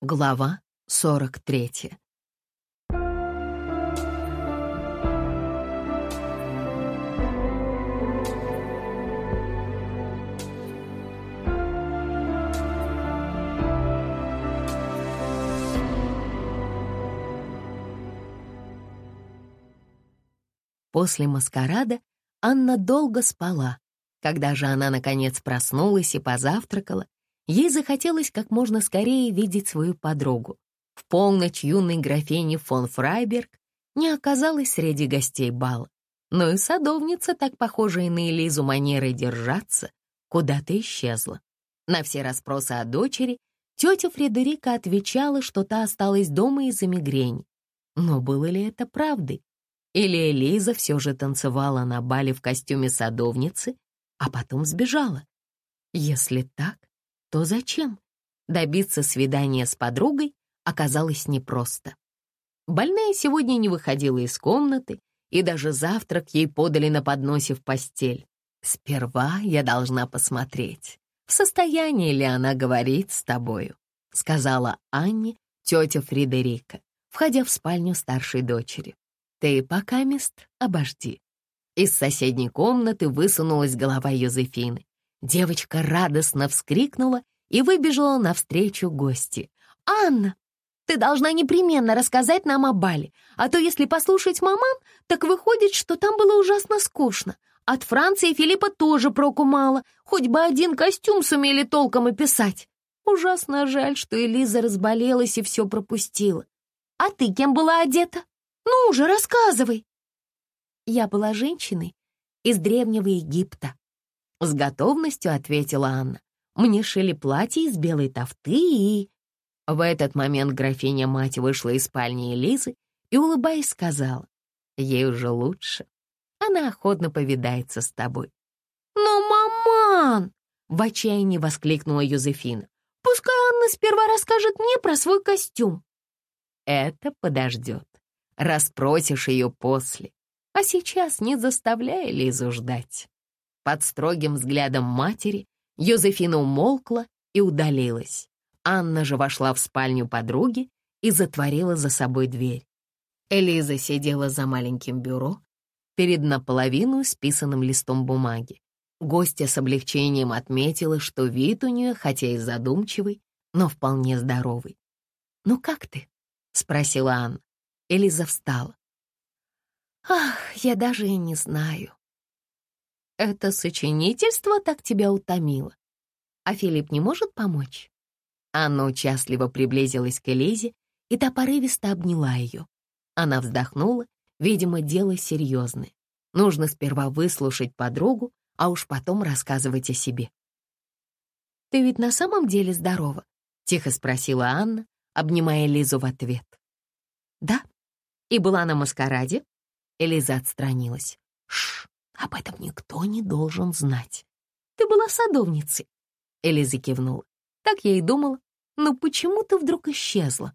Глава 43 После маскарада Анна долго спала. Когда же она, наконец, проснулась и позавтракала, ей захотелось как можно скорее видеть свою подругу. В полночь юной графини фон Фрайберг не оказалась среди гостей бала. Но и садовница, так похожая на Элизу манерой держаться, куда-то исчезла. На все расспросы о дочери тетя Фредерика отвечала, что та осталась дома из-за мигрени. Но было ли это правдой? Или Элиза все же танцевала на бале в костюме садовницы, а потом сбежала? Если так, то зачем? Добиться свидания с подругой оказалось непросто. Больная сегодня не выходила из комнаты, и даже завтрак ей подали на подносе в постель. «Сперва я должна посмотреть, в состоянии ли она говорить с тобою», сказала Анне тетя Фредерика, входя в спальню старшей дочери. «Ты пока, мест, обожди». Из соседней комнаты высунулась голова Юзефины. Девочка радостно вскрикнула и выбежала навстречу гости. «Анна, ты должна непременно рассказать нам о бале, а то если послушать маман, так выходит, что там было ужасно скучно. От Франции Филиппа тоже проку мало, хоть бы один костюм сумели толком описать. Ужасно жаль, что Элиза разболелась и все пропустила. А ты кем была одета?» Ну же, рассказывай!» Я была женщиной из Древнего Египта. С готовностью ответила Анна. Мне шили платье из белой тофты и... В этот момент графиня-мать вышла из спальни Элизы и, улыбаясь, сказала, «Ей уже лучше. Она охотно повидается с тобой». «Но, маман!» — в отчаянии воскликнула Юзефина. «Пускай Анна сперва расскажет мне про свой костюм». «Это подождет», Расспросишь ее после. А сейчас не заставляй Лизу ждать. Под строгим взглядом матери Йозефина умолкла и удалилась. Анна же вошла в спальню подруги и затворила за собой дверь. Элиза сидела за маленьким бюро перед наполовину списанным листом бумаги. Гостья с облегчением отметила, что вид у нее, хотя и задумчивый, но вполне здоровый. «Ну как ты?» — спросила Анна. Элиза встала. «Ах, я даже и не знаю. Это сочинительство так тебя утомило. А Филипп не может помочь?» Анна участливо приблизилась к Элизе, и та порывисто обняла ее. Она вздохнула, видимо, дело серьезное. Нужно сперва выслушать подругу, а уж потом рассказывать о себе. «Ты ведь на самом деле здорова?» — тихо спросила Анна, обнимая Лизу в ответ. «Да», и была на маскараде?» Элиза отстранилась. «Шш, об этом никто не должен знать. Ты была садовницей». Элиза кивнула. «Так я и думала. Но почему ты вдруг исчезла?»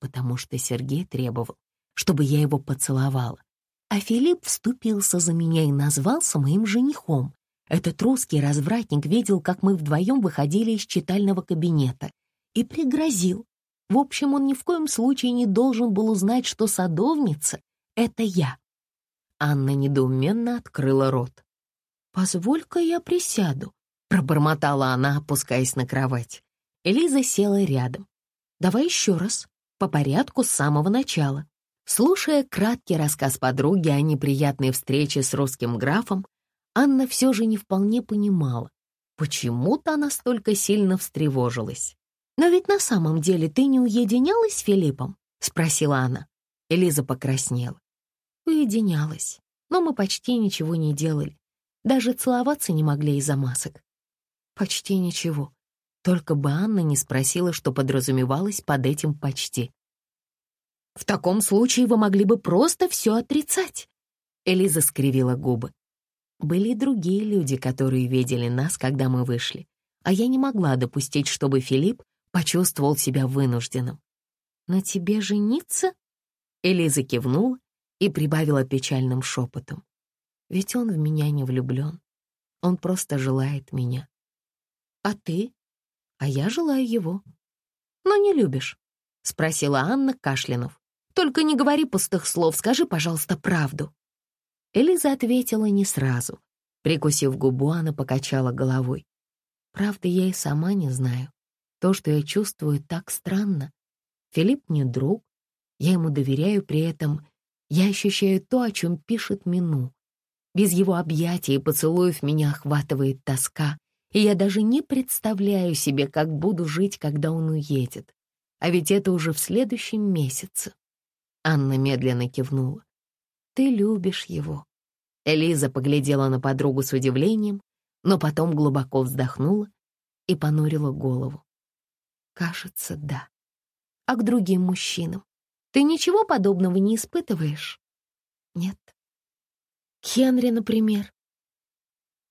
«Потому что Сергей требовал, чтобы я его поцеловала. А Филипп вступился за меня и назвался моим женихом. Этот русский развратник видел, как мы вдвоем выходили из читального кабинета и пригрозил, в общем, он ни в коем случае не должен был узнать, что садовница — это я. Анна недоуменно открыла рот. «Позволь-ка я присяду», — пробормотала она, опускаясь на кровать. Элиза села рядом. «Давай еще раз, по порядку с самого начала». Слушая краткий рассказ подруги о неприятной встрече с русским графом, Анна все же не вполне понимала, почему-то она столько сильно встревожилась. «Но ведь на самом деле ты не уединялась с Филиппом?» — спросила она. Элиза покраснела. «Уединялась, но мы почти ничего не делали. Даже целоваться не могли из-за масок. Почти ничего. Только бы Анна не спросила, что подразумевалось под этим «почти». «В таком случае вы могли бы просто все отрицать», — Элиза скривила губы. Были и другие люди, которые видели нас, когда мы вышли, а я не могла допустить, чтобы Филипп почувствовал себя вынужденным. «На тебе жениться?» Элиза кивнула и прибавила печальным шепотом. «Ведь он в меня не влюблен. Он просто желает меня. А ты? А я желаю его. но не любишь?» — спросила Анна Кашлянов. «Только не говори пустых слов, скажи, пожалуйста, правду». Элиза ответила не сразу. Прикусив губу, она покачала головой. «Правда, я и сама не знаю. То, что я чувствую, так странно. Филипп не друг, я ему доверяю, при этом я ощущаю то, о чем пишет Мину. Без его объятий и поцелуев меня охватывает тоска, и я даже не представляю себе, как буду жить, когда он уедет. А ведь это уже в следующем месяце. Анна медленно кивнула. «Ты любишь его». Элиза поглядела на подругу с удивлением, но потом глубоко вздохнула и понурила голову. «Кажется, да. А к другим мужчинам? Ты ничего подобного не испытываешь?» «Нет». «Хенри, например?»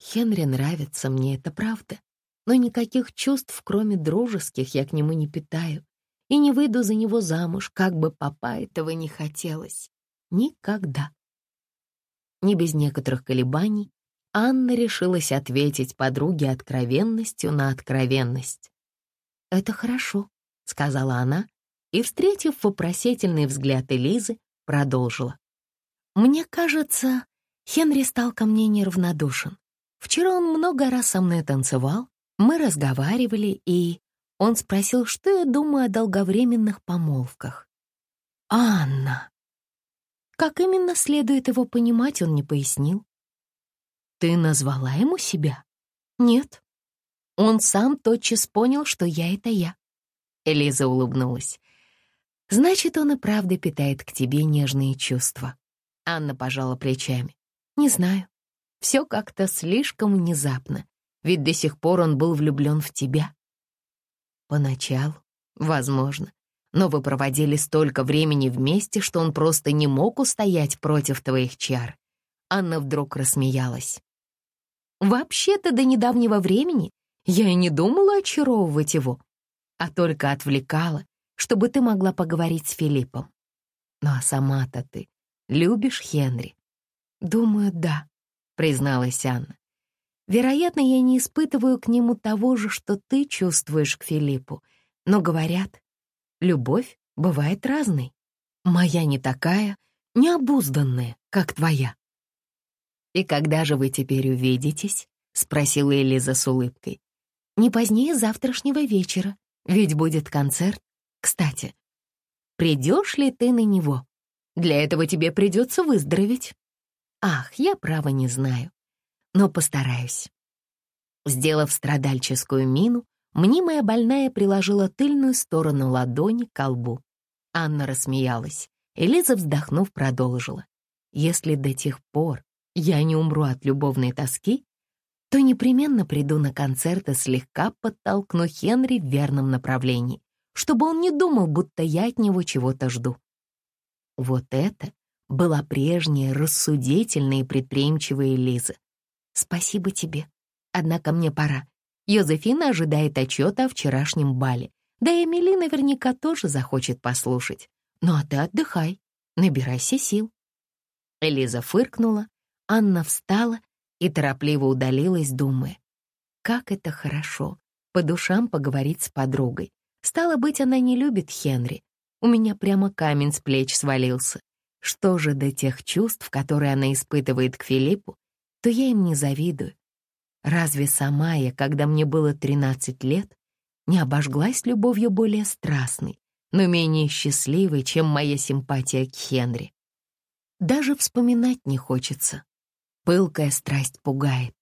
«Хенри нравится мне, это правда, но никаких чувств, кроме дружеских, я к нему не питаю и не выйду за него замуж, как бы папа этого не хотелось. Никогда. Не без некоторых колебаний Анна решилась ответить подруге откровенностью на откровенность. «Это хорошо», — сказала она, и, встретив вопросительный взгляд Элизы, продолжила. «Мне кажется, Хенри стал ко мне неравнодушен. Вчера он много раз со мной танцевал, мы разговаривали, и он спросил, что я думаю о долговременных помолвках. «Анна!» Как именно следует его понимать, он не пояснил. «Ты назвала ему себя?» «Нет». Он сам тотчас понял, что я — это я. Элиза улыбнулась. «Значит, он и правда питает к тебе нежные чувства». Анна пожала плечами. «Не знаю. Все как-то слишком внезапно, ведь до сих пор он был влюблен в тебя. Поначалу, возможно, но вы проводили столько времени вместе, что он просто не мог устоять против твоих чар. Анна вдруг рассмеялась. Вообще-то до недавнего времени я и не думала очаровывать его, а только отвлекала, чтобы ты могла поговорить с Филиппом. Ну а сама-то ты любишь Хенри? Думаю, да, призналась Анна. Вероятно, я не испытываю к нему того же, что ты чувствуешь к Филиппу, но говорят, любовь бывает разной. Моя не такая, необузданная, как твоя. «И когда же вы теперь увидитесь?» — спросила Элиза с улыбкой. «Не позднее завтрашнего вечера, ведь будет концерт. Кстати, придешь ли ты на него? Для этого тебе придется выздороветь». «Ах, я право не знаю но постараюсь». Сделав страдальческую мину, мнимая больная приложила тыльную сторону ладони к колбу. Анна рассмеялась. Элиза, вздохнув, продолжила. «Если до тех пор я не умру от любовной тоски, то непременно приду на концерт и слегка подтолкну Хенри в верном направлении, чтобы он не думал, будто я от него чего-то жду». Вот это была прежняя рассудительная и предприимчивая Элиза. «Спасибо тебе. Однако мне пора. Йозефина ожидает отчета о вчерашнем бале. Да и Эмили наверняка тоже захочет послушать. Ну а ты отдыхай, набирайся сил». Элиза фыркнула, Анна встала и торопливо удалилась, думая. Как это хорошо, по душам поговорить с подругой. Стало быть, она не любит Хенри. У меня прямо камень с плеч свалился. Что же до тех чувств, которые она испытывает к Филиппу, то я им не завидую. Разве сама я, когда мне было 13 лет, не обожглась любовью более страстной, но менее счастливой, чем моя симпатия к Хенри? Даже вспоминать не хочется. Пылкая страсть пугает.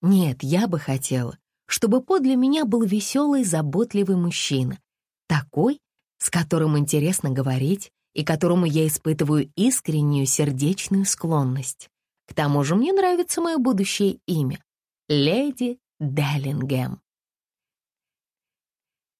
Нет, я бы хотела, чтобы подле меня был веселый, заботливый мужчина, такой, с которым интересно говорить и которому я испытываю искреннюю сердечную склонность. К тому же мне нравится мое будущее имя — Леди Деллингем.